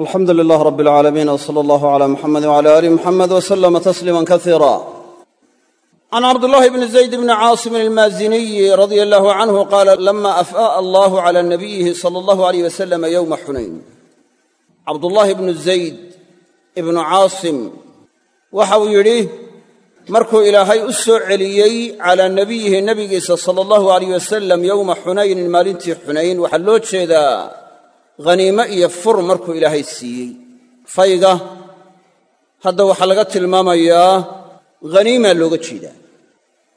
alxamdu lilah rab alcaalamiin w sala allahu cala muxamedi wcala aali muxamed w slama tasliima kasiira can cabdullahi bni zayd bni caasimin almaaziniyi radia allahu canhu qaala lama afaa'a allahu cala nabiyihi sala allahu aleyh wasalama yowma xunayn cabdullaahi bnu zayd ibnu caasim waxa uu yidhi markuu ilaahay u soo celiyey calaa nebiyihi nebigiisa sala allahu aleyh wasalam yowma xunaynin maalintii xunayn waxaa loo jeedaa haniime iyo fur markuu ilaahay siiyey. Fayga hadda waxaa laga tilmaamayaa haniimaa looga jeedaa.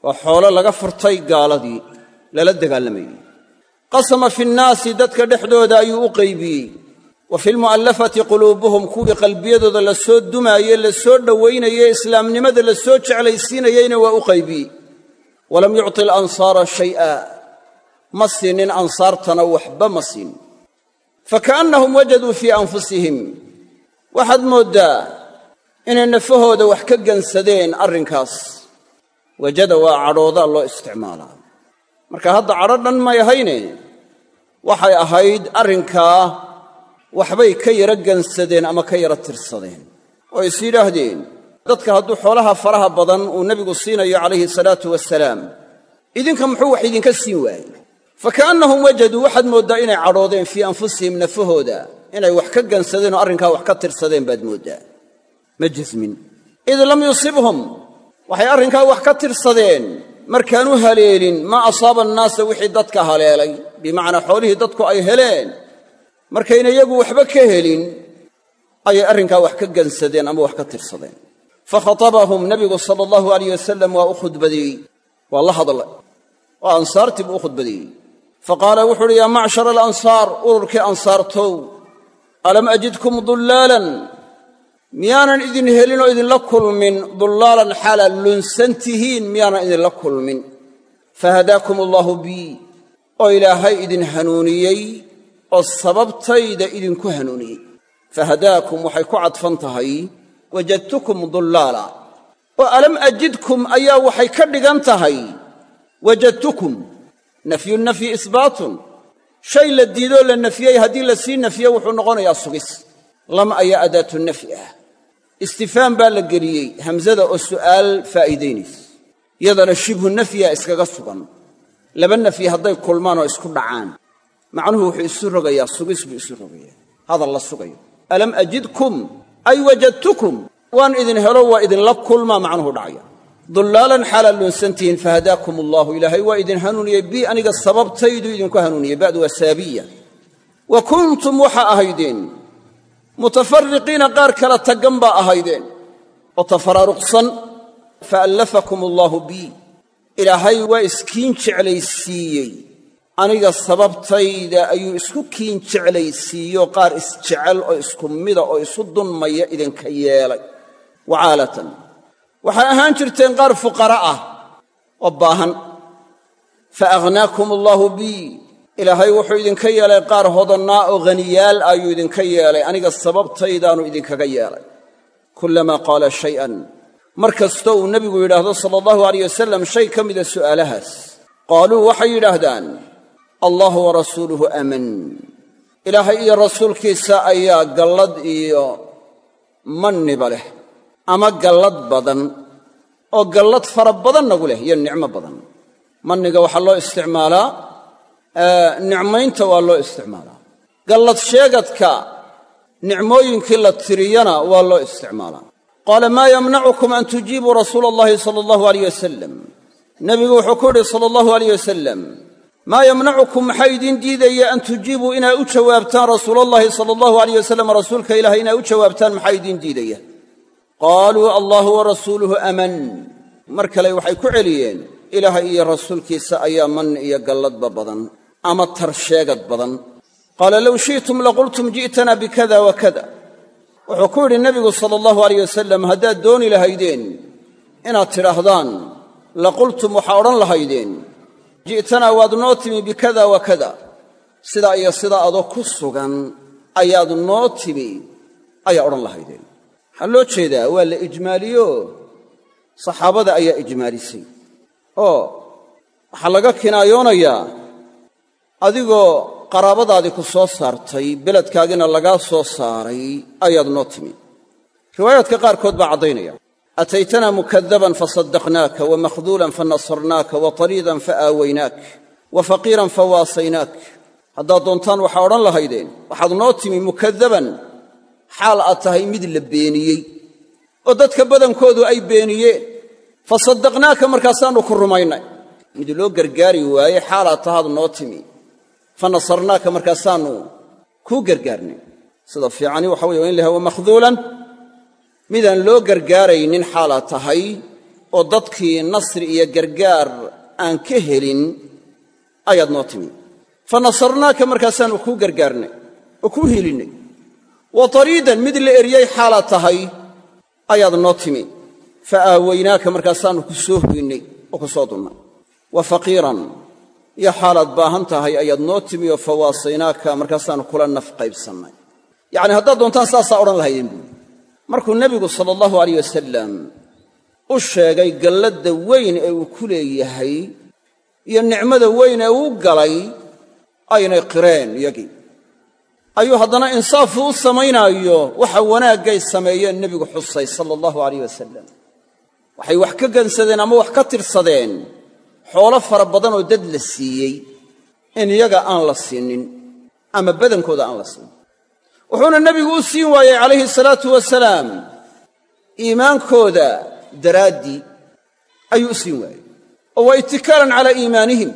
Waa xoolo laga furtay gaaladii lala dagaalamayey qasama fi nnaasi dadka dhexdooda ayuu u qaybiyey. Wa fi lmu'allafati quluubuhum kuwii qalbiyadooda la soo dumaaye la soo dhowaynaye islaamnimada la soo jeclaysiinayeyna waa u qaybiyey. Walam yucti alansaara shay'a ma siinin ansaartana waxba ma siin fakaannahum wajaduu fii anfusihim waxaad mooddaa inay nafahooda wax ka gansadeen arrinkaas wajada waa cadhoodaa loo isticmaalaa marka hadda cadho dhan may ahayne waxay ahayd arrinkaa waxbay ka yara gansadeen ama ka yara tirsadeen oo is yidhaahdeen dadka hadduu xoolaha faraha badan uu nebigu siinayo calayhi salaatu wasalaam idinka muxuu wax idinka siin waayey fakaannahum wajaduu waxaad mooddaa inay cadhoodeen fii anfusihim nafahooda inay wax ka gansadeen oo arrinkaa wax ka tirsadeen baad mooddaa ma jasmin id lam yusibhum waxay arrinkaa wax ka tirsadeen. Markaan u haleelin maa asaaba annaasa wixii dadka haleelay bimacnaa xoolihii dadku ay heleen. Markayna iyagu waxba ka helin ayay arrinkaa wax ka gansadeen ama wax ka tirsadeen. Fa khatabahum nebigu sala allahu alayh wasalam waa u khudbadeeyey waa la hadlay. Oo ansaartii buu u khudbadeeyey fa qaala wuxu uhi yaa macshara alansaar ururkii ansaartow alam ajidkum dullaalan miyaanan idin helin oo idinla kulmin dullaalan xaalaad lunsan tihiin miyaanan idinla kulmin fahadaakum allaahu bii oo ilaahay idin hanuuniyey oo sababtayda idinku hanuuniyey fahadaakum waxay ku cadfan tahay wajadtukum dullaala oo alam ajidkum ayaa waxay ka dhigan tahay wajadtukum nafyu nafyi isbaatun. Shay la diidoo la nafyey haddii la sii nafye wuxuu noqonayaa sugis. Lam ayaa adaatu nafyi ah. Istifaam baa la geliyey hamsada oo su'aal faa'iidaynaysa yadana shibhu nafyiha iskaga sugan. Laba nafyi hadday kulmaan oo isku dhacaan. Macnuhu wuxuu isu rogayaa sugis buu isu rogayaa. Hadal la sugayo. Alam ajidkum ay wajadtukum. Waan idin helo waa idinla kulmaa macnuhu dhacaya dullaalan xaalaad luunsantihiin fahadaakum allaahu ilaahay waa idin hanuuniyey bii aniga sababtaydu idinku hanuuniyey ba'du waa saabiya. Wa kuntum waxaa ahaydeen mutafariqiina qaar kala taggan baa ahaydeen. Oo tafaraaruqsan faallafakum allaahu bii. Ilaahay waa iskiin jeclaysiiyey. Aniga sababtayda ayuu isku kiin jeclaysiiyo qaar isjecel oo isku mida oo isu dunmaya idinka yeelay. Wacaalatan waxay ahaan jirteen qaar fuqara ah oo baahan. Fa aghnaakum allaahu bii ilaahay wuxuu idinka yeelay qaar hodannaa oo haniyaal ayuu idinka yeelay. Aniga sababtaydaanu idinkaga yeelay. Kullamaa qaala shay'an. Mar kastoo uu nebigu yidhaahdo sala allahu alayh wasalam shay ka mida su'aalahaas. Qaaluu waxay yidhaahdaan allahu wa rasuuluhu aman. Ilaahay iyo rasuulkiisa ayaa gallad iyo manniba leh ama gallad badan oo gallad fara badan nagu leh iyo nicmo badan. Manniga waxaa loo isticmaalaa nicmaynta waa loo isticmaalaa. Gallad sheegadka nicmooyinkii la tiriyana waa loo isticmaalaa. Qaala maa yamnacukum an tujiibuu rasuula allahi sala allahu alayh wasalam nebigu wuxuu ku yidhi sala allahu alayh wasalam maa yamnacukum maxaa idiin diidaya an tujiibuu inaa u jawaabtaan rasuulallahi sala allahu alayh wasalam rasuulka ilahay inaa u jawaabtaan maxaa idiin diidaya qaaluu allahu wa rasuuluhu aman. Mar kale waxay ku celiyeen ilaahay iyo rasuulkiisa ayaa man iyo galladba badan ama tarsheegad badan. Qaala low shi'tum laqultum ji'tana bikada wa kada. Wuxuu ku yidhi nebigu sala allahu alayh wasalam haddaad dooni lahaydeen inaad tidhaahdaan laqultum waxaa odhan lahaydeen ji'tanaa waad noo timi bikada wa kada. Sidaa iyo sidaa adoo ku sugan ayaad noo timi ayaa odhan lahaydeen waxaa loo jeedaa waa la ijmaaliyo. Saxaabada ayaa ijmaalisay. Oo waxaa laga kinaayoonayaa adigoo qaraabadaadii ku soo saartay beledkaagina lagaa soo saaray ayaad noo timi. Riwaayaadka qaarkood baa caddaynaya. Ataytanaa mukadaban fasaddaqnaaka wa makhduulan fanasarnaaka wa tariidan fa aawaynaak wa faqiiran fa waasaynaak. Haddaad doontaan waxaa odhan lahaydeen waxaad noo timi mukadaban xaal aad tahay mid la beeniyey oo dadka badankoodu ay beeniyeen fa saddaqnaaka markaasaannu ku rumaynay. Mid loo gargaari waaye xaalaad tahaad noo timi. Fa nasarnaaka markaasaannu kuu gargaarnay. Sida fiicani waxa weye in la hawa makhduulan. Midaan loo gargaaraynin xaalaad tahay oo dadkii nasri iyo gargaar aan ka helin ayaad noo timi. Fa nasarnaaka markaasaannu kuu gargaarnay oo kuu helinnay wa tariidan mid la eryey xaalaad tahay ayaad noo timi. Fa aawaynaaka markaasaannu ku soo hoynay oo ku soo dunnay. Wa faqiiran iyo xaalaad baahan tahay ayaad noo timi oo fa waasaynaaka markaasaannu kula naf qaybsannay yacni haddaad doontaan saasaa odhan lahaydeen buuri markuu nebigu sala allahu alayh wasalam u sheegay galladda weyn ee uu ku leeyahay iyo nicmada weyn ee uu galay aynay qireen iyagii ayuu haddana insaafu u samaynaayo waxa wanaaggay sameeyeen nebigu xusay sala allahu alayh wasalam waxay wax ka gansadeen ama wax ka tirsadeen. Xoolo fara badan oo dad la siiyey in iyaga aan la siinin ama badankooda aan la siinin wuxuuna nebigu u siin waayey calayhi salaatu wasalaam. Iimaankooda daraaddii ayuu u siin waayey oo waa itikaalan calaa iimaanihim.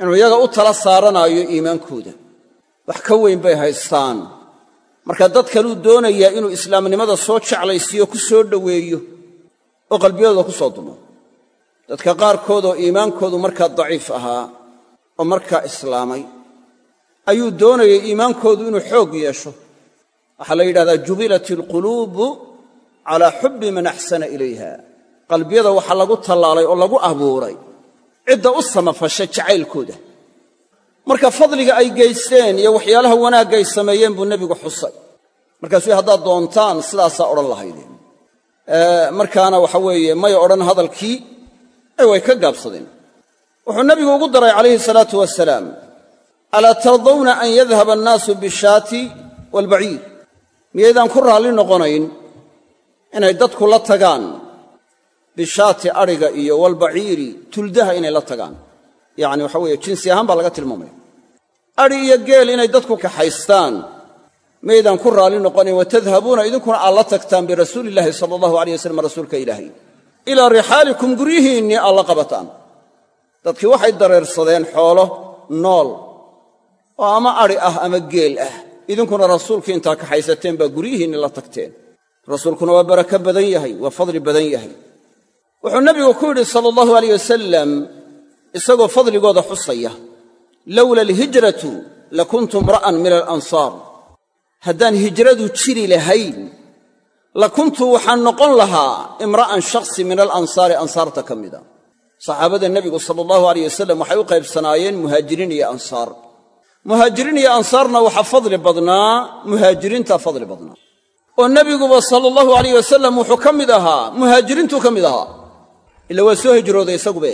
Inuu iyaga u tala saaranaayo iimaankooda wax ka weyn bay haystaan. Marka dad kaluu doonayaa inuu islaamnimada soo jeclaysiiyo ku soo dhoweeyo oo qalbiyadooda ku soo dumo. Dadka qaarkood oo iimaankoodu markaa daciif ahaa oo markaa islaamay ayuu doonayay iimaankoodu inuu xoog yeesho. Waxaa la yidhahdaa jubilat alquluubu calaa xubbi man axsana ilayha. Qalbiyada waxaa lagu tallaalay oo lagu abuuray. Cidda u samafasha jacaylkooda marka fadliga ay geysteen iyo waxyaalaha wanaagga ay sameeyeen buu nebigu xusay. Markaasuu haddaad doontaan sidaasaa odhan lahaydeen markaana waxa weeye may odhan hadalkii ee way ka gaabsadeen. Wuxuu nebigu ugu daray calayhi salaatu wasalaam alaa tardawna an yadhaba annaasu bishaati waalbaciir miyaydaan ku raalli noqonayn inay dadku la tagaan bishaati adhiga iyo walbaciiri tuldaha inay la tagaan. Yacni waxa weeye jinsi ahaan baa laga tilmaamaya adhi iyo geel inay dadku kaxaystaan maydaan ku raalli noqonayn watadhabuuna idinkuna aad la tagtaan birasuuliillaahi sala allahu alay wasalam rasuulka ilaahay. Ilaa rixaalikum guryihiinnii aad la qabataan. Dadkii waxay dareersadeen xoolo nool. Oo ama adhi ah ama geel ah idinkuna rasuulkii intaa kaxaysateen baa guryihiinni la tagteen. Rasuulkuna waa barako badan yahay waa fadli badan yahay. Wuxuu nebigu ku yidhi sala allahu alayh wasalam isagoo fadligooda xusaya lowla alhijratu lakuntu imra'an min alansaar. Haddaan hijradu jiri lahayn lakuntu waxaan noqon lahaa imra'an shakhsi min alansaari ansaarta ka mida saxaabada nebigu sala allahu alayh wasalam waxay u qaybsanaayeen muhaajiriin iyo ansaar. Muhaajiriin iyo ansaarna waxaa fadli badnaa muhaajiriintaa fadli badnaa. Oo nebiguba sala allahu alayh wasalam wuxuu ka mid ahaa muhaajiriintuu ka mid ahaa. Ila waa soo hijrooday isagube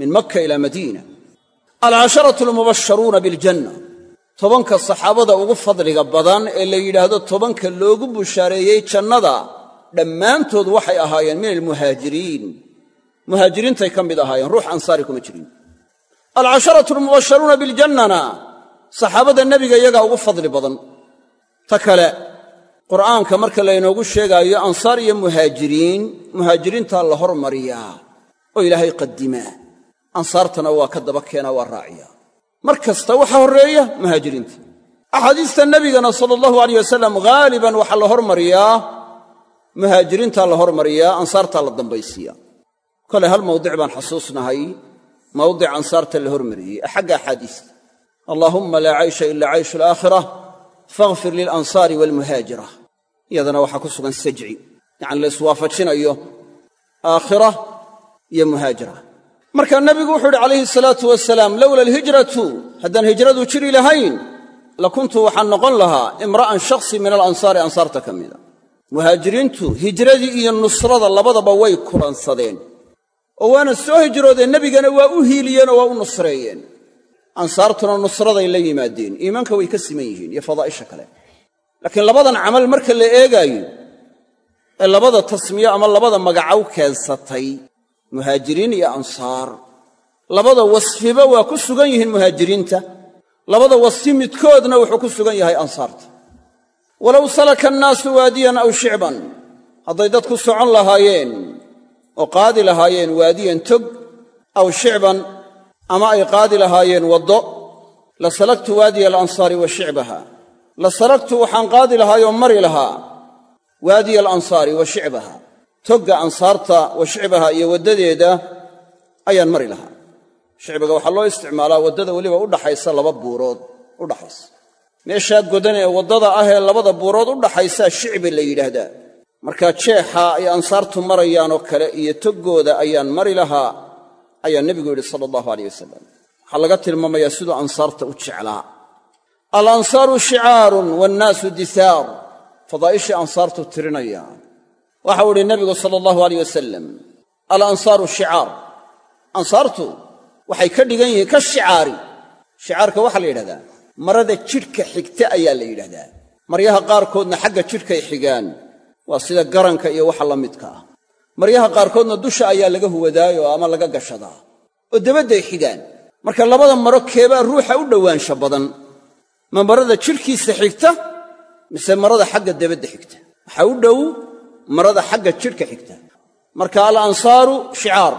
min makka ilaa madiina alcasharatu almubasharuuna biljanna. Tobanka saxaabada ugu fadliga badan ee la yidhaahdo tobanka loogu bushaareeyey jannada dhammaantood waxay ahaayeen min almuhaajiriin. Muhaajiriintay ka mid ahaayeen ruux ansaari kuma jirin. Alcasharatu almubasharuuna biljannana saxaabada nebiga iyagaa ugu fadli badan. Ta kale qur'aanka marka laynoogu sheegaayo ansaar iyo muhaajiriin muhaajiriintaa la hormariyaa oo ilaahay qadimaa ansaartana waa ka daba keenaa waa raaciyaa mar kasta waxaa horreeya muhaajiriinta axaadiista nebigana sala allahu alayh wasalam haaliban waxaa la hormariyaa muhaajiriintaa la hormariyaa ansaartaa la dambaysiiya kole hal mawdic baan xasuusnahay mawdic ansaarta la hormariyey. Xagga axaadiista. Allaahumma laa caysha ila cayshu alaakhira fakhfir lilansaari waalmuhaajira iyadana waxaa ku sugan sajci. Yacani la iswaafajinayo aakhira iyo muhaajira markaa nebigu wuxuu yidhi calayhi salaatu wasalaam lowla alhijratu haddaan hijradu jiri lahayn lakuntu waxaan noqon lahaa imra'an shakhsi min alansaari ansaarta ka mida muhaajiriintu hijradii iyo nusrada labadaba way kulansadeen. Oo waana soo hijroodeen nebigana waa u hiiliyeen oo waa u nusreeyeen. Ansaartuna nusraday la yimaadeen iimaanka way ka siman yihiin iyo fadaa'isha kale. Laakiin labadan camal marka la eegaayo ee labada tasmiyo ama labada magacow keensatay muhaajiriin iyo ansaar. Labada wasfiba waa ku sugan yihiin muhaajiriinta. Labada wasfi midkoodna wuxuu ku sugan yahay ansaarta. Walow salaka annaasu waadiyan aw shicban hadday dadku socon lahaayeen oo qaadi lahaayeen waadiyan tog aw shicban ama ay qaadi lahaayeen waddo la salagtu waadiya alansaari wa shicbaha. La salagtu waxaan qaadi lahaayoo mari lahaa waadiya alansaari wa shicbaha togga ansaarta wa shicbaha iyo waddadeeda ayaan mari lahaa. Shicbiga waxaa loo isticmaalaa waddada weliba udhaxaysa laba buurood udhaxaysa meeshaa godan ee waddada ah ee labada buurood udhaxaysaa shicbi la yidhaahdaa. Markaa jeexa ay ansaartu marayaanoo kale iyo toggooda ayaan mari lahaa ayaa nebigu yidhi sala allahu aleyh wasalam waxaa laga tilmaamayaa siduu ansaarta u jeclaa. Alansaaru shicaarun waannaasu disaar fadaa'ishii ansaartu tirinaya waxau idhi nebigu sala allahu aleyh wasalam alansaaru shicaar. Ansaartu waxay ka dhigan yihiin ka shicaari. Shicaarka waxaa la yidhahdaa marada jidhka xigta ayaa la yidhahdaa. Maryaha qaarkoodna xagga jidhkay xigaan. Waa sida garanka iyo waxa la midka ah. Maryaha qaarkoodna dusha ayaa laga huwadaayo ama laga gashadaa. Oo debadday xigaan. Marka labada maro keebaa ruuxa u dhowaansha badan. Ma marada jidhkiisa xigta mise marada xagga debadda xigta? Waxaa u dhow marada xagga jidhka xigta. Marka alansaaru shicaar.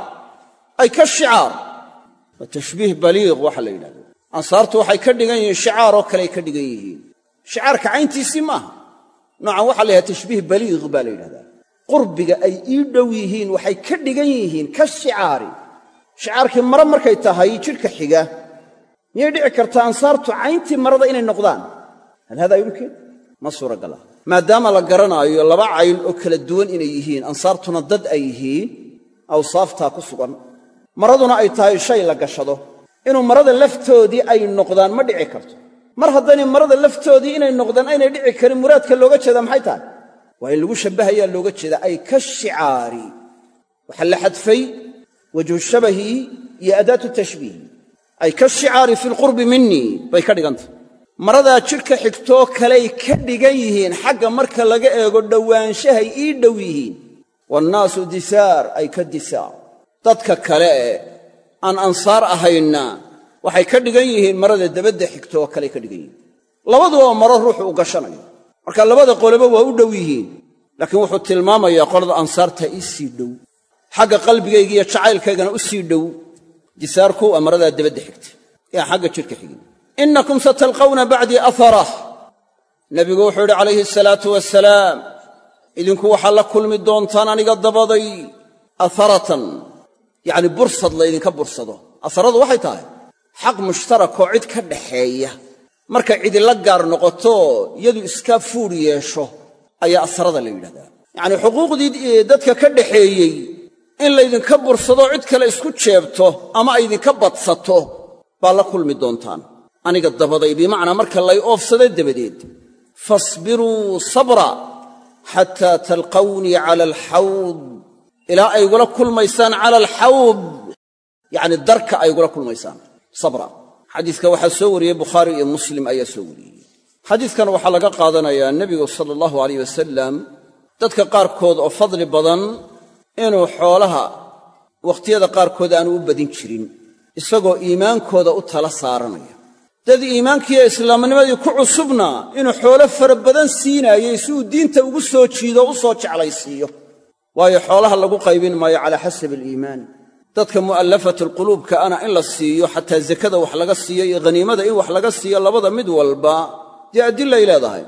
Ay ka shicaar. Waa tashbiih baliiq waxa la yidhahda ansaartu waxay ka dhigan yihiin shicaaroo kaleay ka dhigan yihiin. Shicaarka cayntiisii maaha noocan waxaa la yidhahda tashbiih baliiq baa la yidhahdaa. Qurbiga ay ii dhow yihiin waxay ka dhigan yihiin ka shicaari. Shicaarkii mare markay tahay jidhka xiga. Miyay dhici kartaa ansaartu cayntii marada inay noqdaan? Hal hadaa yumkin ma suuragala maadaama la garanaayo laba cayn oo kala duwan inay yihiin ansaartuna dad ay yihiin awsaaftaa ku sugan. Maraduna ay tahay shay la gashado. Inuu marada laftoodii ay noqdaan ma dhici karto. Mar haddaynay marada laftoodii inay noqdaan aynay dhici karin muraadka looga jeedaa maxay tahay? Waa in lagu shabbahayaa looga jeedaa ay ka shicaari. Waxaa la xadfay wajhu shabahi iyo adaatu tashbiihi ay ka shicaari fi lqurbi minii bay ka dhigantah maradaa jidhka xigtoo kaley ka dhigan yihiin xagga marka laga eego dhowaanshahay ii dhow yihiin. Waannaasu disaar ay ka disaar. Dadka kale ee aan ansaar ahayna waxay ka dhigan yihiin marada dabadda xigto oo kaley ka dhigan yihiin. Labaduba maro ruuxu u gashanayo. Marka labada qoleba waa u dhow yihiin laakiin wuxuu tilmaamayaa qolada ansaarta ii sii dhow. Xagga qalbigayga iyo jacaylkaygana u sii dhow. Disaarku waa maradaa dabadda xigta ee xagga jidhka xigin innakum satalqawna bacdii aharah nebigu wuxuu yidhi calayhi asalaatu wasalaam idinku waxaa la kulmi doontaan aniga dabaday aharatan yacni bursad laydinka bursado aharadu waxay tahay xaq mushtarakoo cid ka dhaxeeya markay cidila gaar noqoto iyadu iska fuudh yeesho ayaa asarada la yidhahdaa yacnii xuquuqdii dadka ka dhaxeeyey in laydinka bursado cid kale isku jeebto ama aydinka badsato baa la kulmi doontaan aniga dabaday bimacnaa marka lay oofsada dabadeed. Fasbiruu sabra xataa talqawnii cala alxawd. Ilaa ay igula kulmaysaan cala alxawd. Yacni darka ay igula kulmaysaan. Sabra. Xadiiska waxaa soo wariyey bukhaari iyo muslim ayaa soo wariyey. Xadiiskan waxaa laga qaadanayaa nebigu sala allahu alayh wasalam dadka qaarkood oo fadli badan inuu xoolaha wakhtiyada qaarkood aanu u badin jirin isagoo iimaankooda u tala saaranaya dad iimaankiiyo islaamnimadii ku cusubna inuu xoolo fara badan siinaayey si uu diinta ugu soo jiido u soo jeclaysiiyo. Waayo xoolaha lagu qaybin maayo calaa xasabi aliimaan. Dadka mu'allafat alquluubka ana in la siiyo xataa zakada wax laga siiyo iyo haniimada in wax laga siiyo labada mid walba dee adilay leedahay.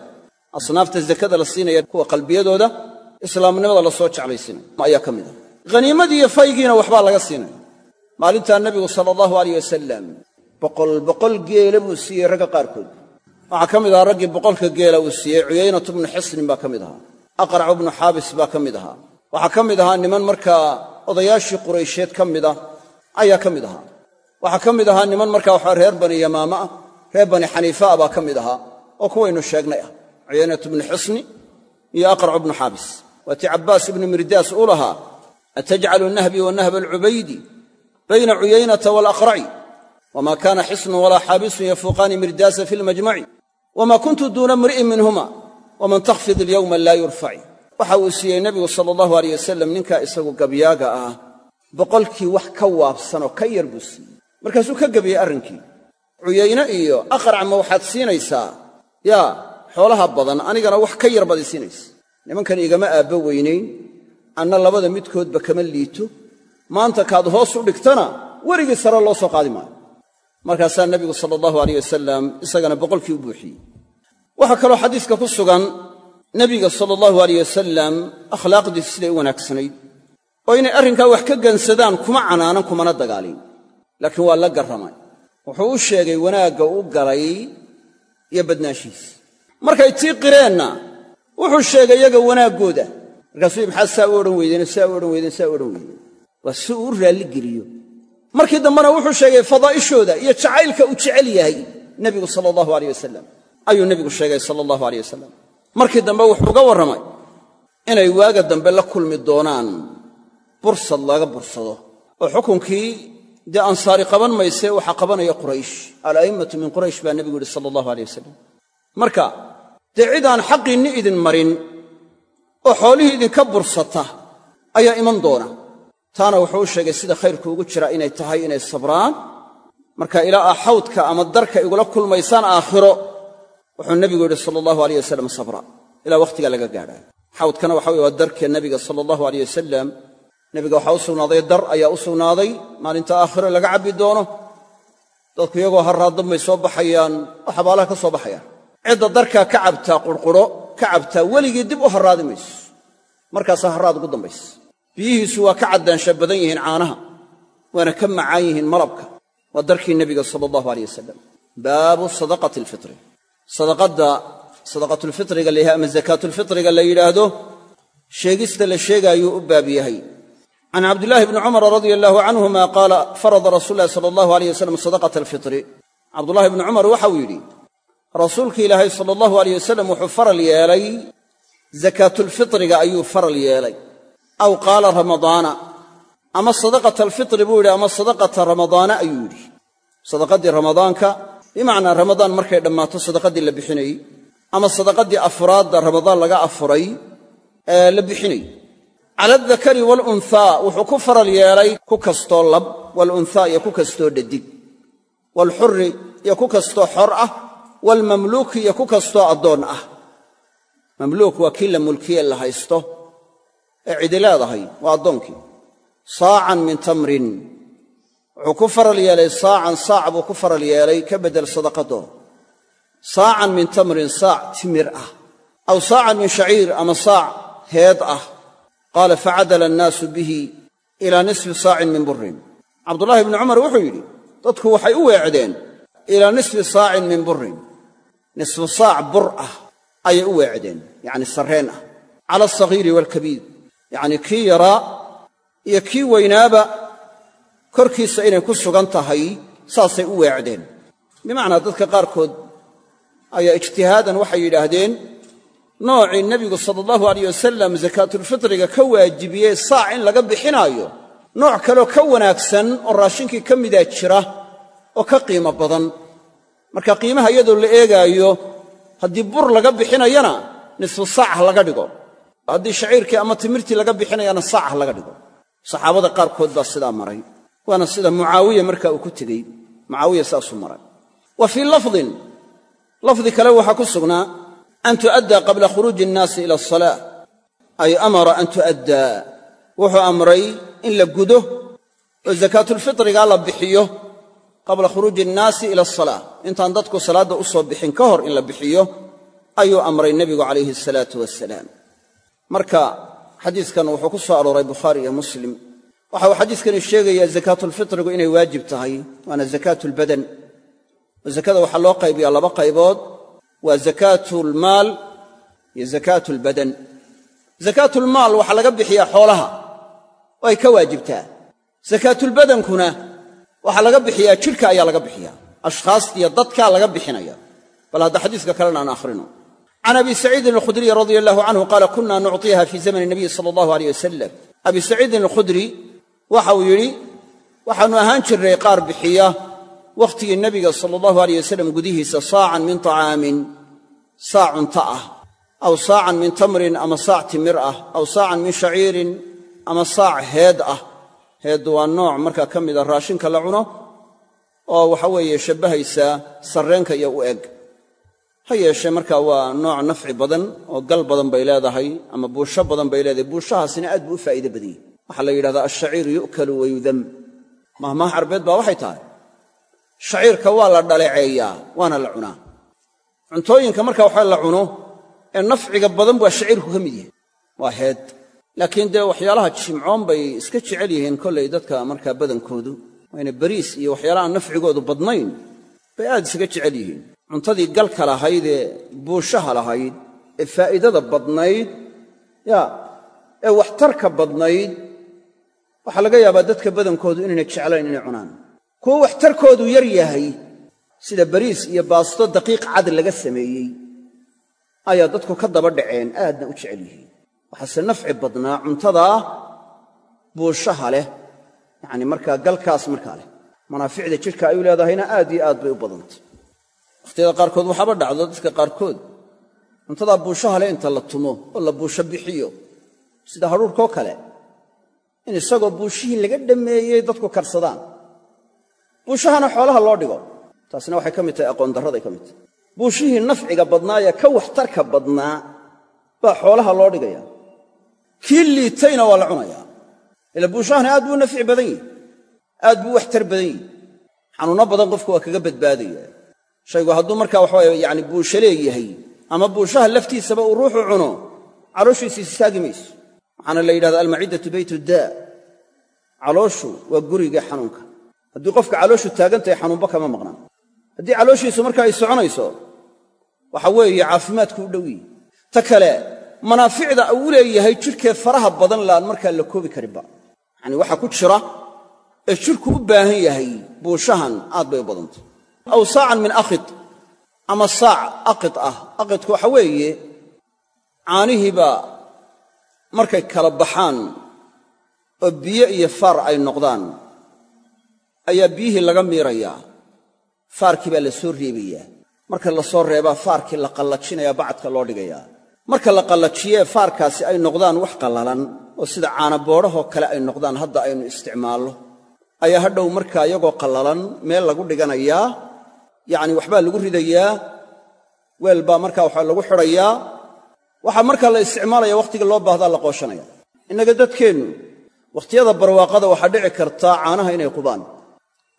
Asnaafta zakada la siinaya kuwa qalbiyadooda islaamnimada la soo jeclaysiinayo ayaa ka mid ah. Haniimadii iyo faygiina waxbaa laga siinaya maalintaa nebigu sala allahu alayh wasalam boqol boqol geela buu siiyey ragga qaarkood. Waxaa ka mid ahaa raggii boqolka geela uu siiyey cuyaynatu bnu xisnin baa ka mid ahaa. Aqracu bnu xaabis baa ka mid ahaa. Waxaa ka mid ahaa niman markaa odayaashii quraysheed ka mid ah ayaa ka mid ahaa. Waxaa ka mid ahaa niman markaa waxaa reer bani yamaama ah reer bani xaniifa baa ka mid ahaa oo kuwaynu sheegnay ah. Cuyaynatu bnu xisni iyo aqracu bnu xaabis. Waatii cabbaas ibnu mirdaas u lahaa atajcalu nahbii wa nahba alcubaydi bayna cuyaynata waalaqraci wamaa kaana xisnun walaa xaabisun yafuuqaani mirdaasa fi lmajmaci wamaa kuntu duuna mri'in minhuma waman takhfid ilyowma laa yurfaci waxa uu siiyey nebigu sala allahu aleyh wasalam ninkaa isagu gabyaaga ah boqolkii wax ka waabsanoo ka yar buu siiyey markaasuu ka gebiyey arrinkii cuyayne iyo aqracma waxaad siinaysaa yaa xoolaha badan anigana wax ka yar baad i siinaysa nimankan igama aabbo weynayn anna labada midkoodba kama liito maanta kaad hoos u dhigtana werigii sare loo soo qaadi maayo markaasaa nebigu sala allahu aleyh wasalam isagana boqolkii u buuxiyey. Waxaa kaloo xadiiska ku sugan nebiga sala allahu aleyh wasalam akhlaaqdiisu siday u wanaagsanayd. Oo inay arrinkaa wax ka gansadaan kuma canaanan kumana dagaalin. Laakiin waa la garramay. Wuxuu u sheegay wanaagga u galay iyo badnaanshihiisa markay tii qireenna wuxuu sheegay iyaga wanaaggooda. Markaasuu maxaa saa u odhan weydeen? Saa u odhan weydeen? Saa u odhan weydeen? Waa si uu u raalligeliyo markii dambena wuxuu sheegay fadaa'ishooda iyo jacaylka uu jecel yahay nebigu sala allahu aleyh wasalam ayuu nebigu sheegay sala allahu aleyh wasalam markii dambe wuxuu uga warramay inay waaga dambe la kulmi doonaan bursad laga bursado. Oo xukunkii dee ansaari qaban mayse waxaa qabanaya quraysh. Ala'immatu min quraysh baa nebigu yidhi sala allahu aleyh wasalam marka dee cid aan xaqiinni idin marin oo xoolihii idinka bursata ayaa iman doona taana wuxuu sheegay sida khayrku ugu jira inay tahay inay sabraan. Marka ilaa aa xawdka ama darka igula kulmaysaan aakhiro wuxuu nebigu yidhi sala allahu aleyh wasalam sabra. Ilaa wakhtiga laga gaadhaayo xawdkana waxa weye waa darka nebiga sala allahu aleyh wasalam nebiga waxaa u sugnaaday dar ayaa u sugnaaday maalinta aakhiro laga cabbi doono. Dadku iyagoo harraaddan bay soo baxayaan oo xabaalaha ka soo baxayaan. Cidda darkaa ka cabtaa qurquro ka cabtaa weligii dib u harraadi mayso. Markaasaa harraad ugu dambaysa biyihiisu waa ka caddaansha badan yihiin caanaha waana ka macaan yihiin malabka. Waa darkii nebiga sala allahu aleyh wasalam baabu sadaqati alfitri sadaqadda sadaqatulfitriga la yidhaha ama zakaatulfitriga la yidhaahdo sheegista la sheegaayuu u baab yahay. Can cabdillaahi bni cumara radia allaahu canhuma qaala farada rasuul ulahi sala allahu aleyh wasalam sadaqata alfitri cabdullahi bni cumar waxau yidhi rasuulki ilaahay sala allahu aleyh wasalam wuxuu faral yeelay zakaatulfitriga ayuu faral yeelay aw qaala ramadaana ama sadaqata alfitri? Buu yidhi ama sadaqata ramadaana? Ayuu yidhi. Sadaqaddii ramadaanka bimacnaa ramadaan markay dhammaato sadaqaddii la bixinayey ama sadaqaddii afraadda ramadaan laga afuray ee la bixinayey cala aldakari waalunhaa wuxuu ku faral yeelay ku kastoo lab waalunhaa iyo ku kastoo dhadig. Waalxuri iyo ku kastoo xor ah waalmamluuki iyo ku kastoo addoon ah. Mamluuk waa kii la mulkiye la haysto ee cidi leedahay waa addoonkii saacan min tamrin. Wuxuu ku faral yeelay saacan saac buu ku faral yeelay ka beddel sadaqadoo saacan min tamrin saac timir ah. Aw saacan min shaciir ama saac heed ah. Qaala facadala annaasu bihi ilaa nisfi saacin min burin cabdullaahi bni cumar wuxuu yidhi dadku waxay u weecdeen ilaa nisfi saacin min burin nisfu saac bur ah ayay u weecdeen yacni sarreen ah. Cala alsagiiri waalkabiir yacnii kii yaraa iyo kii weynaaba korkiisa inay ku sugan tahay saasay u weecdeen. Bimacnaa dadka qaarkood ayaa ijtihaadan waxay yidhaahdeen noocii nebigu sala allahu alayh wasalam sakaatulfitriga ka waajibiyey saac in laga bixinaayo? Nooc kaleo ka wanaagsan oo raashinkii ka midaa jira oo ka qiimo badan. Marka qiimaha iyadoo la eegaayo haddii bur laga bixinayana nisfu saac ha laga dhigo haddii shaciirkii ama timirtii laga bixinayana saac ha laga dhigo. Saxaabada qaarkood baa sidaa maray. Waana sida mucaawiya marka uu ku tegey. Mucaawiya saasuu maray. Wa fii lafdin lafdi kale waxaa ku sugnaa an tu'addaa qabla khuruuji innaasi ila asalaa ay amara an tu'addaa wuxuu amray in la gudo oo sakaatulfitrigaa la bixiyo qabla khuruuji innaasi ila asalaa intaan dadku salaadda u soo bixin ka hor in la bixiyo ayuu amray nebigu calayhi asalaatu wasalaam marka xadiiskan wuxuu ku soo arooray bukhaari iyo muslim. Waxa uu xadiiskani sheegayaa sakaatulfitrigu inay waajib tahay waana zakaatulbadan oo zakada waxaa loo qaybiyaa laba qaybood waa zakaatulmaal iyo zakaatulbadan zakaatulmaal waxaa laga bixiyaa xoolaha oo ay ka waajibtaa. Zakaatulbadankuna waxaa laga bixiyaa jidhka ayaa laga bixiyaa ashkhaasta iyo dadkaa laga bixinaya bal hadda xadiiska kalena aan akhrino can abi saciidin alkhudriy radia allahu canhu qaala kuna nucطiha fi zamani nabiyi sala allahu aleyh wasalam abi saciidin alkhudri waxa uu yidhi waxaannu ahaan jirnay qaar bixiya wakhtigii nebiga sala allahu aleyh wasalam gudihiisa saacan min tacaamin saac cunto ah aw saacan min tamrin ama saac timir ah aw saacan min shaciirin ama saac heed ah heeddu waa nooc markaa ka mida raashinka la cuno oo waxa weeye shabbahaysaa iyo u eg ha yeeshee markaa waa nooc nafci badan oo gal badan bay leedahay ama buusho badan bay leedahay. Buushahaasina aad buu u faa'iide badan yahy waxaa la yidhahdaa alshaciiru yu'kalu wa yudam mahmaah carbeed baa waxay tahay. Shaciirka waa la dhaleeceeyaa waana la cunaa. Cuntooyinka marka waxa la cuno ee nafciga badan waa shaciirku ka mid yahay. Waa heed. Laakiin dee waxyaalaha jimcoon bay iska jecel yihiin kollay dadka markaa badankoodu. Wayna bariis iyo waxyaalahaan nafcigoodu badnayn bay aad isaga jecel yihiin cuntadii galka lahayd ee buushaha lahayd ee faa'iidada badnayd yaa ee waxtarka badnayd waxaa laga yaabaa dadka badankoodu inaynay jeclayn inay cunaan. Kuwo waxtarkoodu yar yahay sida bariis iyo baasto daqiiq cad laga sameeyey ayaa dadku ka daba dhaceen aadna u jecel yihiin. Waxaase nafci badnaa cuntadaa buushaha leh yacni markaa galkaas markaa leh. Manaaficda jidhka ay u leedahayna aad iyo aad bay u badantay wakhtiyada qaarkood waxaaba dhacdo dadka qaarkood. Cuntadaa buushaha leh inta la tumo oo la buusho bixiyo sida hadhuurkoo kale in isagoo buushihii laga dhammeeyey dadku karsadaan. Buushahana xoolaha loo dhigo. Taasina waxay ka mid tahay aqoon darraday ka mid tahay. Buushihii nafciga badnaa ee ka waxtarka badnaa baa xoolaha loo dhigaya. Kii liitayna waa la cunayaa ila buushahani aad buu nafci badan yihi aad buu waxtar badan yihi xanuunno badan qofku waa kaga badbaadaya shaygu hadduu markaa waxawaaye yacni buusho leeyahay ama buushaha laftiisaba uu ruuxu cuno calooshiisa istaagi mayso. Waxaana la yidhahda almaciddatu beytu daa. Calooshu waa guriga xanuunka. Haddii qofka calooshu taagan tahay xanuunba kama maqnaan. Haddii calooshiisu markaa ay soconayso waxa weeye caafimaadku u dhow yihi ta kale manaaficda uu leeyahay jidhkee faraha badan laan markaa la koobi karinba. Yacanii waxa ku jira ee jidhku u baahan yahay buushahan aad bay u badantay aw saacan min akhid ama saac aqid ah. Aqidku waxa weeye caanihiiba markay kala baxaan oo biyo iyo faar ay noqdaan ayaa biyihii laga miirayaa. Faarkii baa la soo reebayaa. Marka la soo reebaa faarkii la qallajinayaa bacadka loo dhigayaa. Marka la qallajiyee faarkaasi ay noqdaan wax qallalan oo sida caanaboodhahoo kale ay noqdaan hadda aynu isticmaallo ayaa hadhow markaa iyagoo qallalan meel lagu dhiganayaa yacni waxbaa lagu ridayaa weel baa markaa waxaa lagu xidhayaa waxaa markaa la isticmaalaya wakhtiga loo baahdaa la qooshanaya. Innaga dadkeennu wakhtiyada barwaaqada waxaa dhici karta caanaha inay qubaan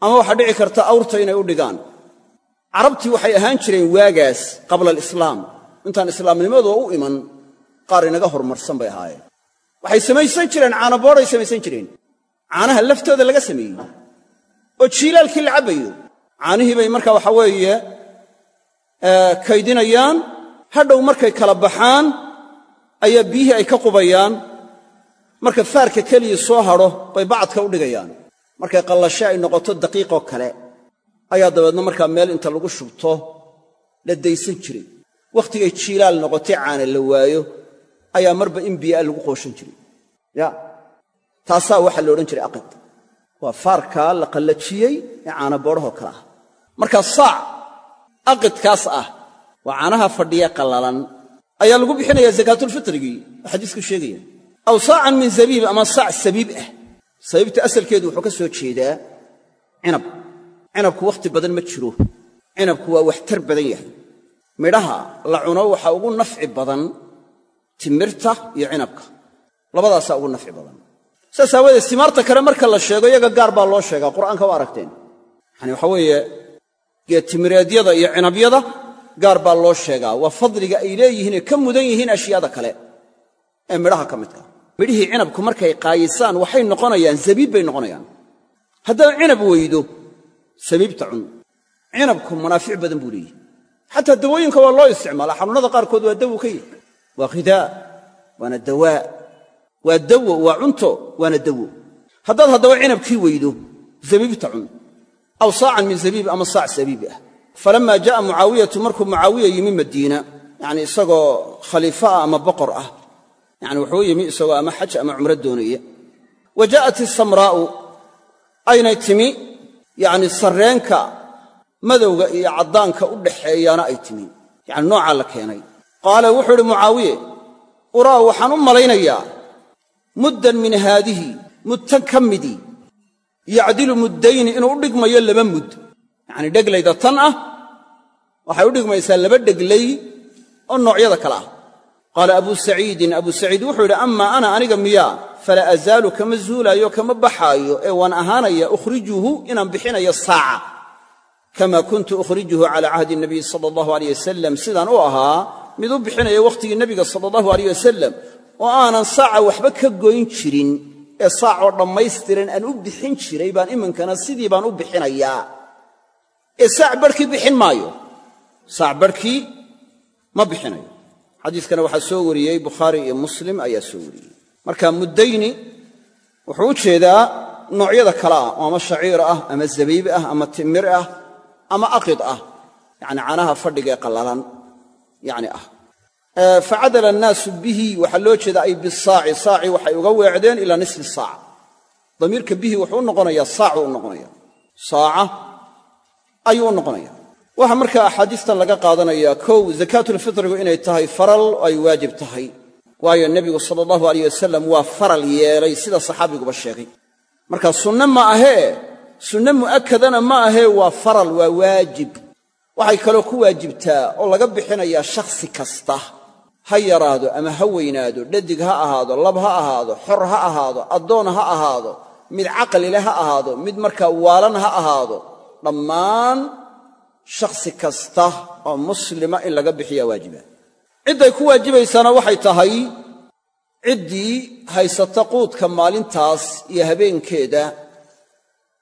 ama waxaa dhici karta awrta inay u dhigaan. Carabtii waxay ahaan jireen waagaas qabla alislaam. Intaan islaamnimadu u iman qaar inaga horumarsan bay ahaayeen. Waxay samaysan jireen caanaboodhay samaysan jireen. Caanaha laftooda laga sameeyey. Oo jiilaalkii la cabbayo caanihii bay markaa waxaa weeye kaydinayaan. Hadhow markay kala baxaan ayaa biyihii ay ka qubayaan. Marka faarka keliya soo hadho bay bacadka u dhigayaan. Markay qallashe ay noqoto daqiiqoo kale ayaa dabeedna markaa meel inta lagu shubto la daysan jiray. Wakhtigay jiilaal noqotay caana la waayo ayaa marba in biyaa lagu qooshan jiray. Ya taasaa waxaa la odhan jiray aqid. Waa faarkaa la qallajiyey ee caana boodhahoo kale ah markaa saac aqidkaas ah waa caanaha fadhiya qallalan ayaa lagu bixinayaa sakaatulfitrigii oo xadiisku sheegaya. Aw saacan min zabiib ama saac sabiib ah. Sabiibta asalkeedu wuxuu ka soo jeedaa cinab. Cinabku wakhti badan ma jiro. Cinabku waa waxtar badan yahay. Midhaha la cuno waxaa ugu nafci badan timirta iyo cinabka. Labadaasaa ugu nafci badan. Saas aawadeed simaarta kale marka la sheego iyaga gaar baa loo sheegaa. Qur'aanka waa aragteen. Yacani waxa weeye geed timireedyada iyo cinabyada gaar baa loo sheegaa. Waa fadliga ay leeyihiinee ka mudan yihiin ashyaada kale ee midhaha ka midka. Midhihii cinabku markay qaayisaan waxay noqonayaan zabiib bay noqonayaan. Haddaad cinab weydo sabiibta cun. Cinabku manaafic badan buu leeyihi xataa dawooyinka waa loo isticmaalaa xanuunada qaarkood waa dawo ka yihi waa khidaa waana dawaa waa dawo waa cunto waana dawo. Haddaad haddaba cinabkii weydo zabiibta cun aw saacan min zabiib ama saac sabiib ah falammaa jaa'a mucaawiyatu markuu mucaawiya yimi madiina yacni isagoo khaliifo ah ama boqor ah yacni wuxuu yimi isagoo ama xaj ama cumro doonaya wa jaa'at isamraa'u aynay timi yacni sarreenka madowga iyo caddaanka u dhaxeeyaana ay timi yacani noocaa la keenay qaala wuxuu idhi mucaawiye uraa waxaan u malaynayaa muddan min haadihi mudtan ka midii yacdilu muddayni inuu u dhigmayo laba mud yacanii dheglayda tan ah waxay u dhigmaysaa laba dheglay oo noocyada kale ah. Qaala abuu saciidin abuu saciid wuxuu yidhi amaa ana aniga miyaa fala azaalu kama zuulaayo kama baxaayo ee waan ahaanaya ukhrijuhu inaan bixinayo saaca. Kama kuntu ukhrijuhu cala cahdi nabiy sala allahu aleyh wasalam sidaan u ahaa mid u bixinaya wakhtigii nebiga sala allahu aleyh wasalam oo aanan saaca waxba ka goyn jirin ee saacoo dhammaystiran aan u bixin jiray baan iminkana sidii baan u bixinayaa. Ee saac barhkii bixin maayo? Saac barhkii ma bixinayo. Xadiiskana waxaa soo wariyey bukhaari iyo muslim ayaa soo wariyey. Marka muddayni wuxuu u jeedaa noocyada kale ah oo ama shaciir ah ama zabiib ah ama timir ah ama aqid ah yacni canaha fadhigaee qallalan yacni ah facadala annaasu bihi waxaa loo jeedaa ay bisaaci. Saaci waxay uga weecdeen ilaa nisfi saac. Damiirka bihi wuxuu u noqonayaa saacuu u noqonaya saaca ayuu u noqonaya waxaa markaa axaadiistan laga qaadanayaa kow zakaatulfitrigu inay tahay faral ay waajib tahay. Waayo nebigu sala allahu aleyh wasalam waa faral yeelay sida saxaabiguba sheegay. Marka sunne ma ahee sunne mu'akadana ma ahee waa faral waa waajib. Waxay kaloo ku waajibtaa oo laga bixinayaa shakhsi kasta ha yaraado ama ha weynaado dhadig ha ahaado lab ha ahaado xor ha ahaado addoon ha ahaado mid caqlile ha ahaado mid markaa waalan ha ahaado dhammaan shakhsi kasta oo muslima in laga bixiyaa waajiba. Cidday ku waajibaysaana waxay tahay ciddii haysata quudka maalintaas iyo habeenkeeda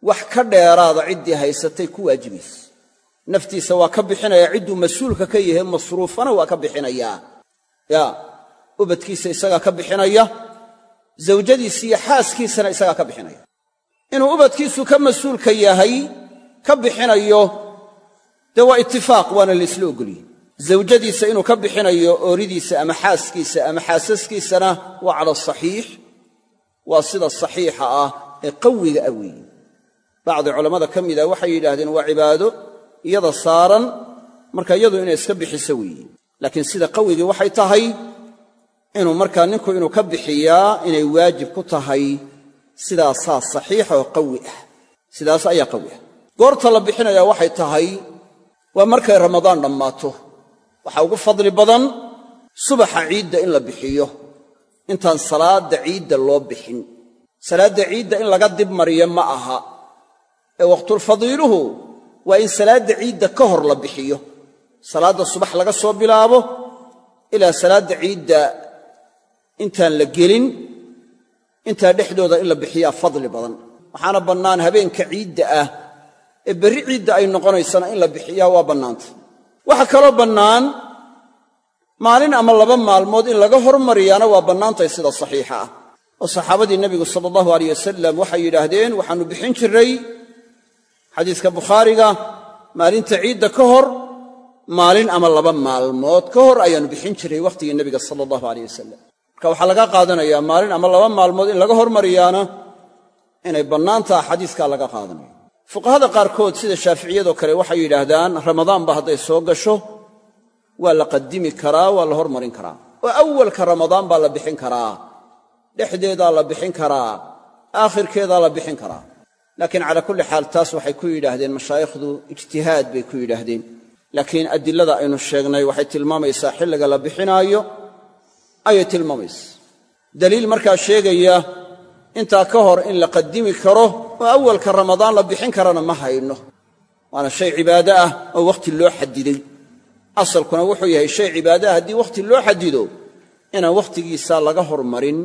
wax ka dheeraada ciddii haysatay ku waajibaysa naftiisa waa ka bixinayaa cidduu mas'uulka ka yahay masruufana waa ka bixinayaa ya ubadkiisa isagaa ka bixinaya zawjadiisa iyo xaaskiisana isagaa ka bixinaya. Inuu ubadkiisu ka mas'uulka yahay ka bixinayo dee waa itifaaq waana laysla ogoliyey zawjadiisa inuu ka bixinayo ooridiisa ama xaaskiisa ama xaasaskiisana waa cala saxiix. Waa sida saxiixa ah ee qawiga ah weeye. Bacdi culammada ka mida waxay yidhaahdeen waa cibaado iyada saaran marka iyadu inay iska bixiso weeye laakiin sida qawigii waxay tahay inuu markaa ninku inuu ka bixiyaa inay waajib ku tahay sidaasaa saxiixa oo qawi ah. Sidaas ayaa qawi ah. Goorta la bixinayaa waxay tahay waa markay ramadaan dhammaato. Waxaa ugu fadli badan subaxa ciidda in la bixiyo. Intaan salaadda ciidda loo bixin. Salaadda ciidda in laga dib mariyo ma aha. Ee waqtulfadiiluhu waa in salaadda ciidda ka hor la bixiyo salaadda subax laga soo bilaabo ilaa salaadda ciidda intaan la gelin intaa dhexdooda in la bixiyaa fadli badan. Waxaana bannaan habeenka ciidda ah ee berri ciidda ay noqonaysana in la bixiyaa waa bannaanta. Waxaa kaloo bannaan maalin ama laba maalmood in laga hormariyaana waa bannaantay sida saxiixa ah. Oo saxaabadii nebigu sala allahu aleyh wasalam waxay yidhaahdeen waxaannu bixin jirray. Xadiiska bukhaariga maalinta ciidda ka hor maalin ama laba maalmood ka hor ayaannu bixin jiray wakhtigii nebiga sala allahu aleyh wasalam marka waxaa laga qaadanayaa maalin ama laba maalmood in laga hormariyaana inay bannaan taha laga qaadanayo fuqahada qaarkood sida shaaficiyadoo kale waxay yidhaahdaan ramadaanba hadday soo gasho waa la qadimi karaa waa la hormarin karaa. Oo awalka ramadaan baa la bixin karaa dhexdeedaa la bixin karaa aakhirkeedaa la bixin karaa. Laakiin calaa kulli xaal taas waxay ku yidhaahdeen mashaayikhdu ijtihaad bay ku yidhaahdeen laakiin adilada aynu sheegnay waxay tilmaamaysaa xilliga la bixinaayo ayay tilmaamaysa. Daliil markaa sheegaya intaa ka hor in la qadimi karo oo awalka ramadaan la bixin karana ma hayno. Waana shay cibaado ah oo wakhti loo xadiday asalkuna wuxuu yahay shay cibaado ah haddii wakhti loo xadido inaan wakhtigiisa laga hormarin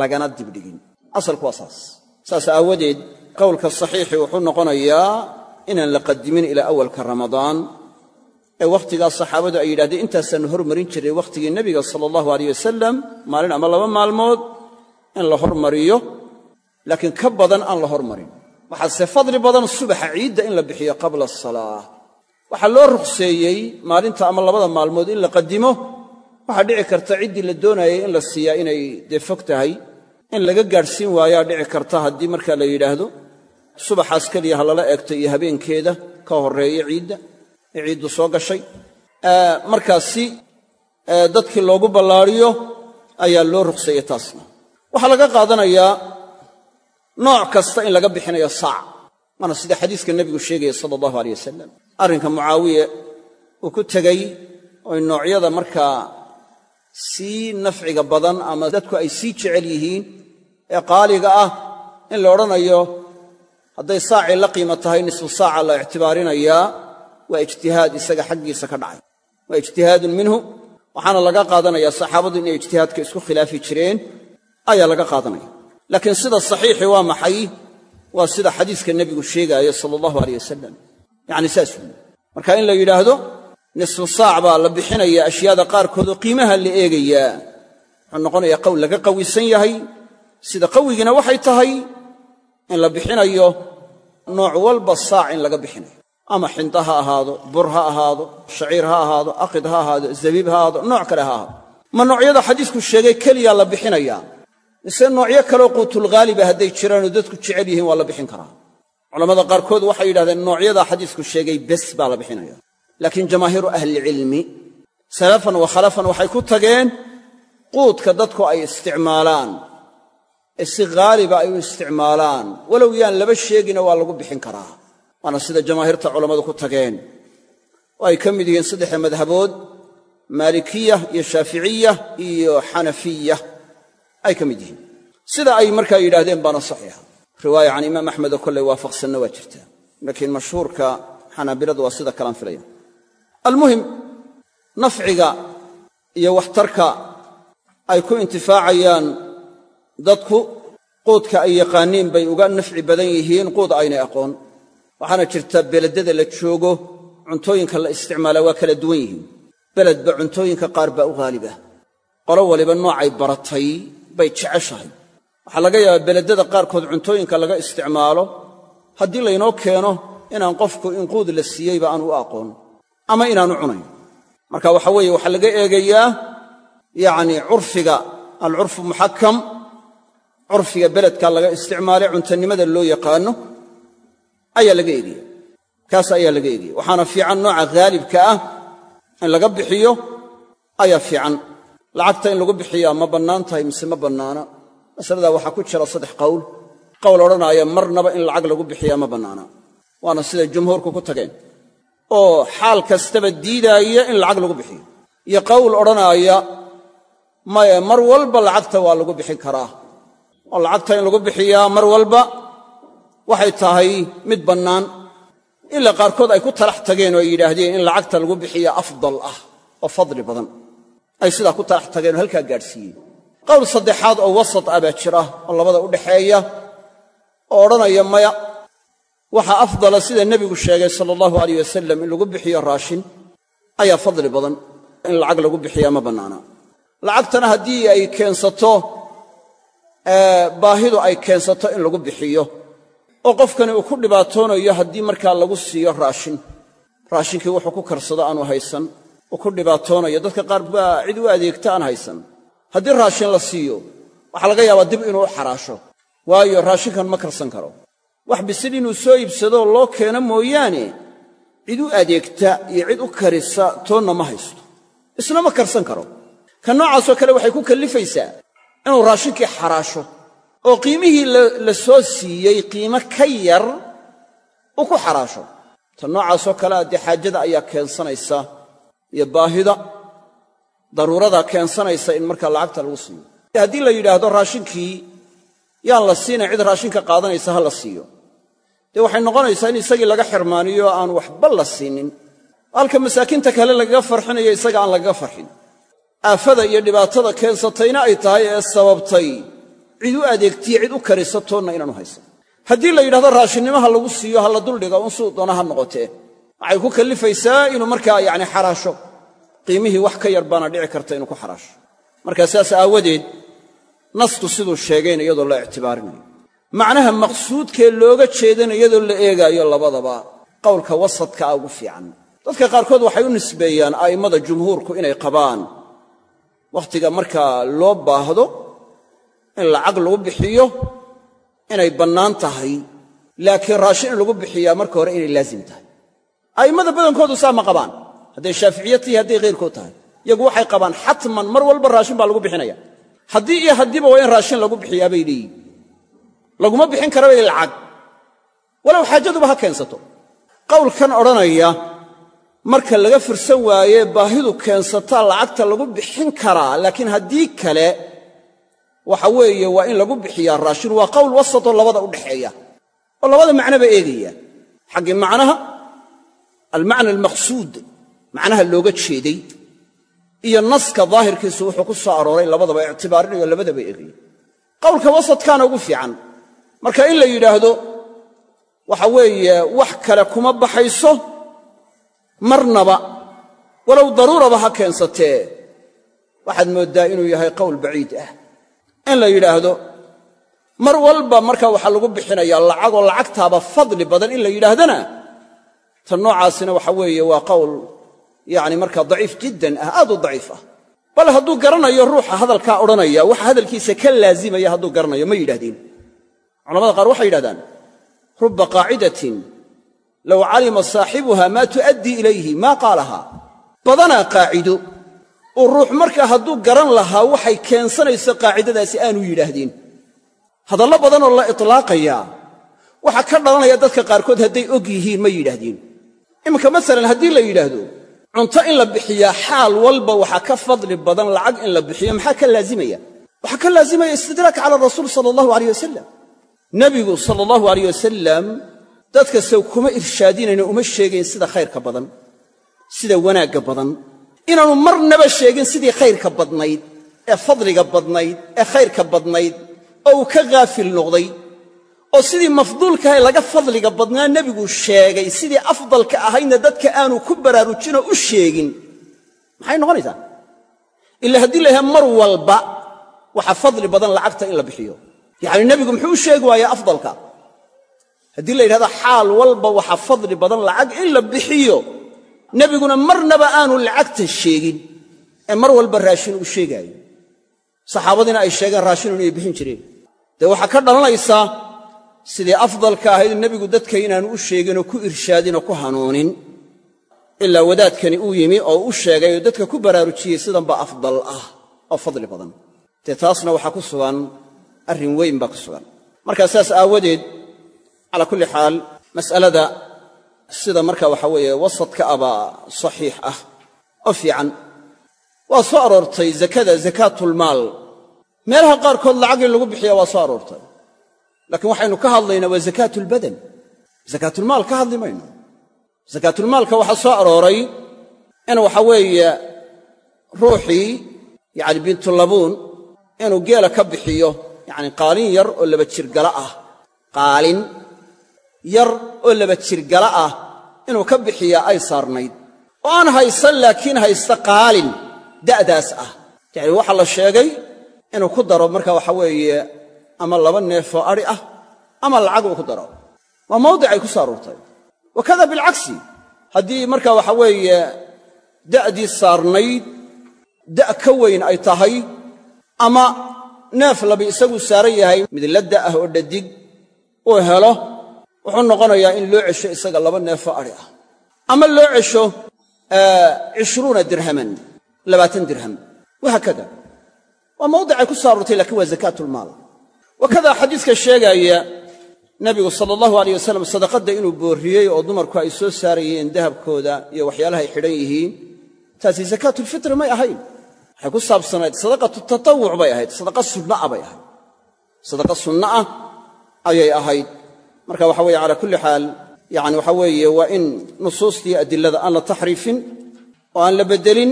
lagana dibdhigin. Asalku waa saas. Saas aawadeed qowlka saxiixi wuxuu noqonayaa inaan la qadimin ilaa awalka ramadaan ee wakhtigaas saxaabadu ay yidhahdeen intaasaannu hormarin jiray wakhtigii nebiga sala allahu aleyh wasalam maalin ama laba maalmood in la hormariyo laakiin ka badan aan la hormarin. Waxaase fadli badan subaxa ciidda in la bixiyo qabla asalaa waxaa loo ruqseeyey maalinta ama labada maalmood in la qadimo. Waxaa dhici karta ciddii la doonayay in la siiyaa inay dee fog tahay. In laga gaadhsiin waayaa dhici karta haddii markaa la yidhaahdo. Subaxaas keliya ha lala eegto iyo habeenkeeda ka horreeya ciidda ee ciiddu soo gashay. Markaas si dadkii loogu ballaariyo ayaa loo ruqseeyey taasna. Waxaa laga qaadanayaa nooc kasta in laga bixinayo saac. Waana sida xadiiska nebigu sheegaya sala allahu aleyh wasalam arrinka mucaawiye uu ku tegey oy noocyada markaa sii nafciga badan ama dadku ay sii jecel yihiin ee qaaliga ah in la odhanayo hadday saacii la qiimo tahay nisfu saaca la ictibaarinayaa waa ijtihaad isaga xaggiisa ka dhacay. Waa ijtihaadun minhu waxaana laga qaadanayaa saxaabadu inay ijtihaadka isku khilaafi jireen ayaa laga qaadanaya. Laakiin sida saxiixi waa maxay? Waa sida xadiiska nebigu sheegaayo sala allahu aleyh wasalam yacni saas weyi marka in la yidhaahdo nisfu saac baa la bixinaya ashyaada qaarkoodoo qiimaha la eegayaa wuxuu noqonayaa qowl laga qawisan yahay. Sida qawigiina waxay tahay in la bixinayo nooc walba saac in laga bixinayo ama xinda ha ahaado bur ha ahaado shaciir ha ahaado aqid ha ahaado zabiib ha ahaado nooc kale ha ahaado. Ma noocyada xadiisku sheegay keliyaa la bixinayaa mise noocyo kaleoo quutulghaaliba hadday jiraanoo dadku jecel yihiin waa la bixin karaa. Culamada qaarkood waxay yidhahdeen noocyadaa xadiisku sheegay bes baa la bixinaya. Laakiin jamaahiiru ahlilcilmi salafan wa khalafan waxay ku tageen quudka dadku ay isticmaalaan. Ee si haaliba ay u isticmaalaan. Walow yaan laba sheegina waa lagu bixin karaa waana sida jamaahiirta culammadu ku tageen. Oo ay ka mid yihiin saddexda madhabood maalikiya iyo shaaficiya iyo xanafiya ay ka mid yihiin. Sida ay markaa yidhaahdeen baana saxiixa. Riwaaya can imaam axmed oo kolley waafaqsanna waa jirtaa laakiin mashhuurka xanaabiladu waa sida kalaan filaya. Almuhim nafciga iyo waxtarka ay ku intifaacayaan dadku quudka ay yaqaaniin bay uga nafci badan yihiin quud aynay aqoon waxaana jirta beledada la joogo cuntooyinka la isticmaalaa waa kala duwan yihiin. Beledba cuntooyinka qaar baa u haalib ah qolo waliba noocay baratay bay jeceshahay. Waxaa laga yaabaa beledada qaarkood cuntooyinka laga isticmaalo. Haddii laynoo keeno inaan qofku in quud la siiyeyba aan u aqoon ama inaanu cunayn. Marka waxa weeye waxaa laga eegayaa yacni curfiga alcurfu muxakam curfiga beledka laga isticmaalay cuntanimada loo yaqaano ayaa laga eegaya. Kaas ayaa laga eegaya. Waxaana fiican nooca haalibka ah in laga bixiyo ayaa fiican. Lacagta in lagu bixiyaa ma bannaan tahay mise ma bannaana? Masaladaa waxaa ku jira saddex qowl qowl odhanaaya marnaba in lacag lagu bixiyaa ma bannaana. Waana siday jumhuurku ku tageen. Oo xaal kastaba diidaaya in lacag lagu bixiyo. Iyo qowl odhanaaya maye mar walba lacagta waa lagu bixin karaa. Oo lacagta in lagu bixiyaa mar walba waxay tahay mid bannaan. Ilaa qaarkood ay ku talax tageen oo ay yidhaahdeen in lacagta lagu bixiya afdal ah oo fadli badan. Ay sidaa ku talax tageen oo halkaa gaadhsiiyeen qowl saddexaad oo wasat ah baa jira oo labada u dhaxeeya oo odhanaya maya. Waxaa afdala sida nebigu sheegay sala allahu alayh wasalam in lagu bixiyo raashin ayaa fadli badan. In lacag lagu bixiyaa ma bannaana. Lacagtana haddii ay keensato baahidu ay keensato in lagu bixiyo oo qofkani uu ku dhibaatoonayo haddii markaa lagu siiyo raashin. Raashinkii wuxuu ku karsado aanu haysan uu ku dhibaatoonayo. Dadka qaar baa cid u adeegta aan haysan. Haddii raashin la siiyo waxaa laga yaabaa dib inuu u xaraasho. Waayo raashinkan ma karsan karo. Wax bisil inuu soo iibsadoo loo keeno mooyaane cid u adeegta iyo cid u karisa toonna ma haysto. Isna ma karsan karo. Ka noocaasoo kale waxay ku kallifaysaa inuu raashinkii xaraasho oo qiimihii la soo siiyey qiimo ka yar uu ku xaraasho. Ta noocaasoo kalea dee xaajada ayaa keensanaysa iyo baahida daruuradaa keensanaysa in markaa lacagta lagu siiyo. Haddii la yidhaahdo raashinkii yaan la siinayn cid raashinka qaadanaysa ha la siiyo. Dee waxay noqonaysaa in isagii laga xirmaaniyo aan waxba la siinin. Halka masaakiinta kale lagaga farxinayo isaga aan lagaga farxin. Aafada iyo dhibaatada keensatayna ay tahay ee sababtay cid u adeegtiyo cid u karisa toonna inaanu haysan. Haddii la yidhahdo raashinnimaha lagu siiyo ha la duldhiga un suu doona ha noqotee. Waxay ku kallifaysaa inuu markaa yacni xaraasho. Qiimihii wax ka yar baana dhici karta inuu ku xaraasho. Markaa saas aawadeed nasku siduu sheegayna iyadoo la ictibaarinayo. Macnaha maqsuudkee looga jeedana iyadoo la eegaayo labadaba qowlka wasadka a ugu fiican. Dadka qaarkood waxay u nisbeeyaan a'immada jumhuurku inay qabaan. Wakhtiga markaa loo baahdo in lacag lagu bixiyo inay bannaan tahay. Laakiin raashin in lagu bixiyaa marka hore inay laazim tahay. A'immada badankoodu saa ma qabaan. Hadday shaaficiye tihi hadday khayrkood tahay. Iyagu waxay qabaan xatman mar walba raashin baa lagu bixinaya. Haddii iyo haddiiba waa in raashin lagu bixiyaa bay leeyihiin laguma bixin kara bay lacag. Walow xaajaduba ha keensato. Qowlkan odhanaya marka laga firsan waaye baahidu keensataa lacagta lagu bixin karaa laakiin haddii kale waxa weeye waa in lagu bixiyaa raashin. Waa qowl wasatoo labada u dhaxeeya. Oo labada macnoba eegaya. Xaggii macnaha almacna almaqsuud macnaha looga jeeday iyo naska daahirkiisu wuxuu ku soo arooray labadaba ictibaarinayo labadaba eegaya qowlka wasadkaana ugu fiican. Marka in la yidhaahdo waxa weeye wax kale kuma baxayso marnaba walow daruuraba ha keensatee waxaad mooddaa inuu yahay qowl baciid ah in la yidhaahdo mar walba marka waxaa lagu bixinayaa lacagoo lacagtaaba fadli badan in la yidhaahdana tan noocaasina waxa weeye waa qowl yacni markaa daciif jiddan ah aad u daciif ah. Bal hadduu garanayo ruuxa hadalkaa odhanaya waxa hadalkiisa ka laazimaya hadduu garanayo ma yidhahdeen culamada qaar waxay yidhahdaan rubba qaacidatin low calima saaxibuha maa tu'addii ilayhi maa qaalahaa. Badanaa qaacido uu ruux markaa hadduu garan lahaa waxay keensanayso qaacidadaasi aanu yidhaahdeen hadallo badanoo la itlaaqayaa waxaa ka dhalanaya dadka qaarkood hadday og yihiin ma yidhaahdeen iminka masalan haddii la yidhaahdo cunto in la bixiyaa xaal walba waxaa ka fadli badan lacag in la bixiyo maxaa ka laazimaya? Waxaa ka laazimaya istidraak cala rasuul sala allahu aleyh wasalam nebigu sala allahu aleyh wasalam dadka sow kuma irshaadinayno uma sheegayn sida khayrka badan sida wanaagga badan inaanu marnaba sheegin sidii khayrka badnayd ee fadliga badnayd ee khayrka badnayd oo uu ka haafil noqday oo sidii mafduulkahay laga fadliga badnaa nebigu sheegay sidii afdalka ahaydna dadka aanu ku baraarujinoo u sheegin. Maxay noqonaysaa? Ila haddii la yahay mar walba waxa fadli badan lacagta in la bixiyo. Yacni nebigu muxuu u sheegi waayaa afdalka? Haddii la yidhahdo xaal walba waxa fadli badan lacag in la bixiyo nebiguna marnaba aanu lacagta sheegin ee mar walba raashin uu sheegaayo. Saxaabadiina ay sheegeen raashinu inay bixin jireen. Dee waxaa ka dhalanaysaa sidii afdalka ahayd nebigu dadka inaanu u sheeginoo ku irshaadinoo ku hanuunin ilaa wadaadkani uu yimi oo u sheegay oo dadka ku baraarujiyey sidanba afdal ah oo fadli badan. Dee taasna waxaa ku sugan arrin weyn baa ku sugan. Markaa saas aawadeed calaa kulli xaal mas'alada sida marka waxa weeye wasadka abaa saxiix ah. Oo fiican. Waa soo aroortay zakada zakaatulmaal meelaha qaarkood lacag in lagu bixiya waa soo aroortay. Laakiin waxaynu ka hadlaynaa waa zakaatulbadan zakaatulmaal ka hadli mayno. Zakaatulmaalka waxaa soo arooray in waxa weeye ruuxii yacni bintulabuun inuu geela ka bixiyo yacni qaalin yar oo laba jirgala ah. Qaalin yar oo laba jirgala ah inuu ka bixiyaa ay saarnayd. Oo aan haysan laakiin haysta qaalin da'daas ah. Yacni waxaa la sheegay inuu ku daro marka waxa weeye ama laba neefoo adhi ah ama lacag uu ku daro. Waa mawdicay ku soo aroortay. Wakada bilcagsi. Haddii marka waxa weeye da'dii saarnayd da' ka weyn ay tahay ama neef labi isaguu saaran yahay mid la da'ah oo dhadig uu helo wuxuu noqonayaa in loo cesho isaga laba neefoo adhi ah. Ama loo cesho cishruuna dirhaman labaatan dirham. Wahaakada waa mawdicay ku soo aroortay waa zakaatulmaal wakada xadiiska sheegaaya nebigu sala allahu aleyh wasalam sadaqadda inuu boorriyey oo dumarku ay soo saarayeen dahabkooda iyo waxyaalaha ay xidhan yihiin taasi zakaatulfitri may ahayn. Waxay ku saabsanayd sadaqatu tatawuc bay ahayd sadaqa sunna'a bay ahayd. Sadaqa sunna ah ayay ahayd marka waxa weeye calaa kulli xaal yacni waxa weeye waa in nusuustii adilada aan la taxriifin oo aan la beddelin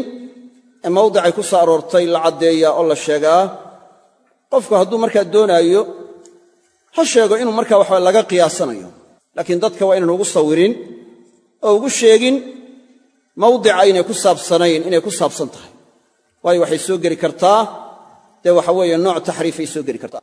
ee mawdicay ku soo aroortay la caddeeyaa oo la sheegaa. Qofku hadduu markaa doonaayo ha sheego inuu markaa waxa laga qiyaasanayo. Laakiin dadka waa inaan ugu sawirin oo ugu sheegin mawdica inay ku saabsanayn inay ku saabsan tahay. Waayo waxay soo geli kartaa dee waxa weeye nooc taxriifay soo geli kartaa